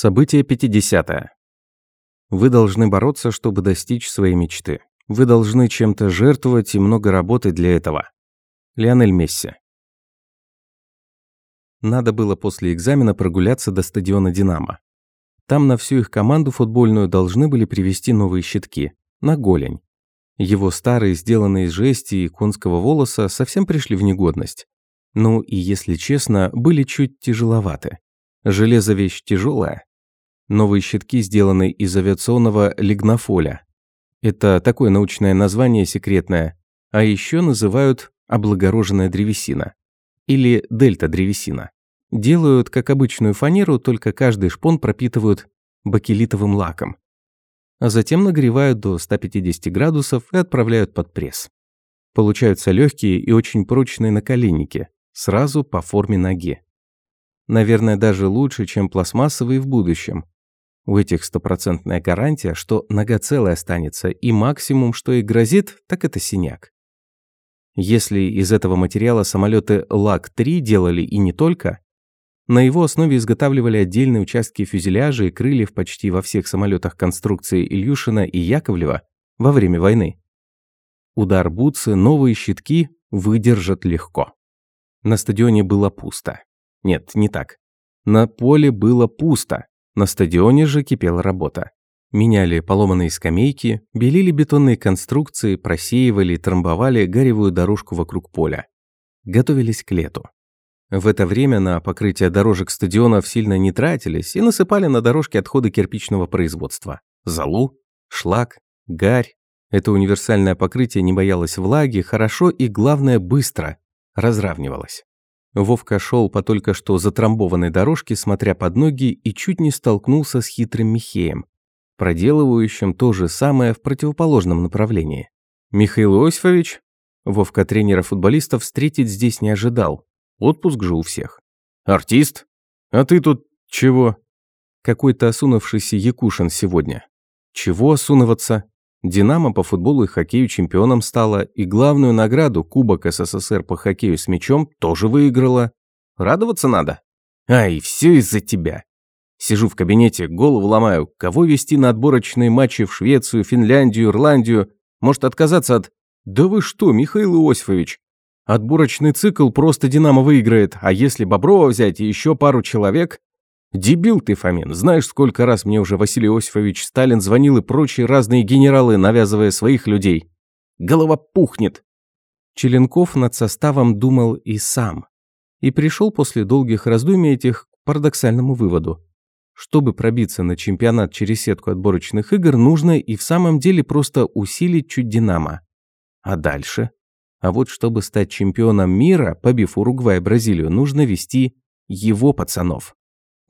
Событие 50. -е. Вы должны бороться, чтобы достичь своей мечты. Вы должны чем-то жертвовать и много работать для этого. Лионель Месси. Надо было после экзамена прогуляться до стадиона «Динамо». Там на всю их команду футбольную должны были привезти новые щитки. На голень. Его старые, сделанные из жести и конского волоса, совсем пришли в негодность. Ну и, если честно, были чуть тяжеловаты. Железо вещь тяжелая. Новые щитки сделаны из авиационного лигнофоля. Это такое научное название секретное. А еще называют облагороженная древесина. Или дельта-древесина. Делают, как обычную фанеру, только каждый шпон пропитывают бакелитовым лаком. А затем нагревают до 150 градусов и отправляют под пресс. Получаются легкие и очень прочные наколенники, сразу по форме ноги. Наверное, даже лучше, чем пластмассовые в будущем. У этих стопроцентная гарантия, что нога целая останется, и максимум, что и грозит, так это синяк. Если из этого материала самолеты ЛАК-3 делали и не только, на его основе изготавливали отдельные участки фюзеляжа и крыльев почти во всех самолетах конструкции Ильюшина и Яковлева во время войны. Удар бутсы новые щитки выдержат легко. На стадионе было пусто. Нет, не так. На поле было пусто, на стадионе же кипела работа. Меняли поломанные скамейки, белили бетонные конструкции, просеивали и трамбовали гаревую дорожку вокруг поля. Готовились к лету. В это время на покрытие дорожек стадионов сильно не тратились и насыпали на дорожки отходы кирпичного производства. Золу, шлак, гарь. Это универсальное покрытие не боялось влаги, хорошо и, главное, быстро разравнивалось. Вовка шел по только что затрамбованной дорожке, смотря под ноги, и чуть не столкнулся с хитрым Михеем, проделывающим то же самое в противоположном направлении. Михаил Иосифович, Вовка тренера футболистов встретить здесь не ожидал. Отпуск же у всех. «Артист? А ты тут чего?» Какой-то осунувшийся Якушин сегодня. Чего осунываться? «Динамо» по футболу и хоккею чемпионом стала, и главную награду Кубок СССР по хоккею с мячом тоже выиграла. Радоваться надо. Ай, все из-за тебя. Сижу в кабинете, голову ломаю, кого вести на отборочные матчи в Швецию, Финляндию, Ирландию. Может отказаться от... Да вы что, Михаил Иосифович? Отборочный цикл просто «Динамо» выиграет, а если Боброва взять и еще пару человек, Дебил ты, Фомин, знаешь, сколько раз мне уже Василий Иосифович Сталин звонил и прочие разные генералы, навязывая своих людей. Голова пухнет. Челенков над составом думал и сам. И пришел после долгих раздумий этих к парадоксальному выводу. Чтобы пробиться на чемпионат через сетку отборочных игр, нужно и в самом деле просто усилить чуть «Динамо». А дальше? А вот чтобы стать чемпионом мира, побив Уругвай и Бразилию, нужно вести его пацанов.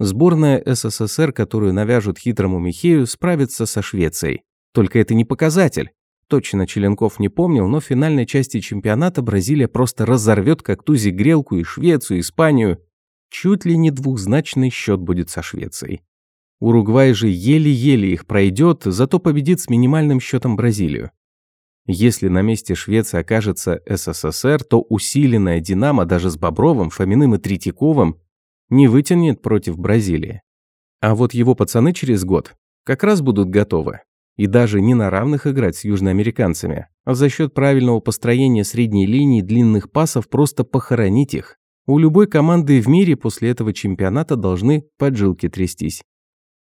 Сборная СССР, которую навяжут хитрому Михею, справится со Швецией. Только это не показатель. Точно Челенков не помнил, но в финальной части чемпионата Бразилия просто разорвет как тузик грелку и Швецию, и Испанию. Чуть ли не двухзначный счет будет со Швецией. Уругвай же еле-еле их пройдет, зато победит с минимальным счетом Бразилию. Если на месте Швеции окажется СССР, то усиленная «Динамо» даже с Бобровым, Фоминым и Третьяковым не вытянет против Бразилии. А вот его пацаны через год как раз будут готовы. И даже не на равных играть с южноамериканцами, а за счет правильного построения средней линии длинных пасов просто похоронить их. У любой команды в мире после этого чемпионата должны поджилки трястись.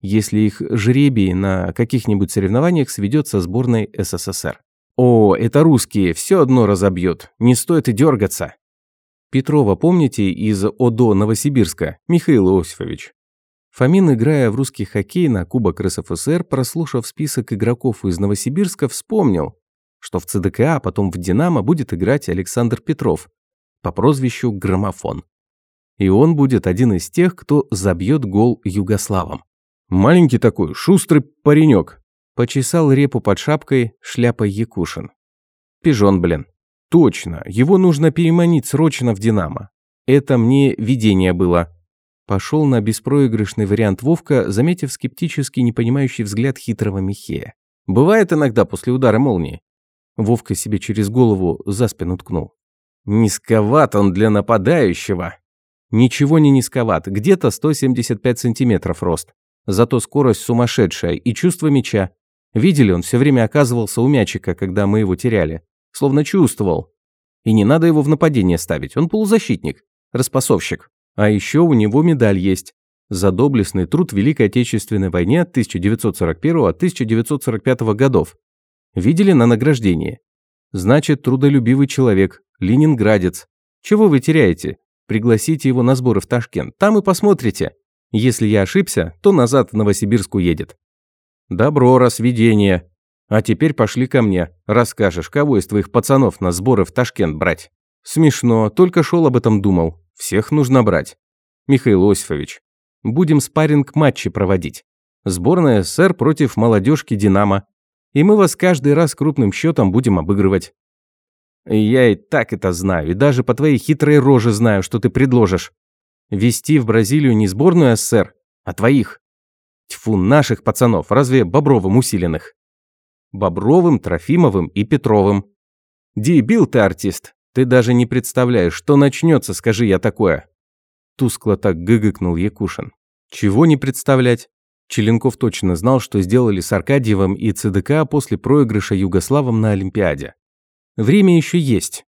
Если их жребий на каких-нибудь соревнованиях сведет сборной СССР. О, это русские, все одно разобьют, не стоит и дергаться. Петрова помните из ОДО Новосибирска, Михаил Иосифович? Фомин, играя в русский хоккей на Кубок РСФСР, прослушав список игроков из Новосибирска, вспомнил, что в ЦДКА, а потом в «Динамо» будет играть Александр Петров по прозвищу «Граммофон». И он будет один из тех, кто забьет гол югославам. «Маленький такой, шустрый паренек», – почесал репу под шапкой шляпой Якушин. «Пижон, блин». Точно, его нужно переманить срочно в «Динамо». Это мне видение было. Пошел на беспроигрышный вариант Вовка, заметив скептически непонимающий взгляд хитрого Михея. Бывает иногда после удара молнии. Вовка себе через голову за спину ткнул. Низковат он для нападающего. Ничего не низковат, где-то 175 сантиметров рост. Зато скорость сумасшедшая и чувство мяча. Видели, он все время оказывался у мячика, когда мы его теряли. Словно чувствовал. И не надо его в нападение ставить, он полузащитник, распасовщик. А еще у него медаль есть. За доблестный труд в Великой Отечественной войне 1941-1945 годов. Видели на награждении? Значит, трудолюбивый человек, ленинградец. Чего вы теряете? Пригласите его на сборы в Ташкент, там и посмотрите. Если я ошибся, то назад в Новосибирск уедет. Добро, рассведение. А теперь пошли ко мне. Расскажешь, кого из твоих пацанов на сборы в Ташкент брать? Смешно, только шел об этом думал. Всех нужно брать. Михаил Осифович, будем спарринг-матчи проводить. Сборная СССР против молодежки «Динамо». И мы вас каждый раз крупным счетом будем обыгрывать. Я и так это знаю, и даже по твоей хитрой роже знаю, что ты предложишь. Вести в Бразилию не сборную СССР, а твоих. Тьфу, наших пацанов, разве Бобровым усиленных? Бобровым, Трофимовым и Петровым. Дебил ты, артист. Ты даже не представляешь, что начнется, скажи я такое. Тускло так гыгыкнул Якушин. Чего не представлять? Челенков точно знал, что сделали с Аркадьевым и ЦДК после проигрыша Югославом на Олимпиаде. Время еще есть.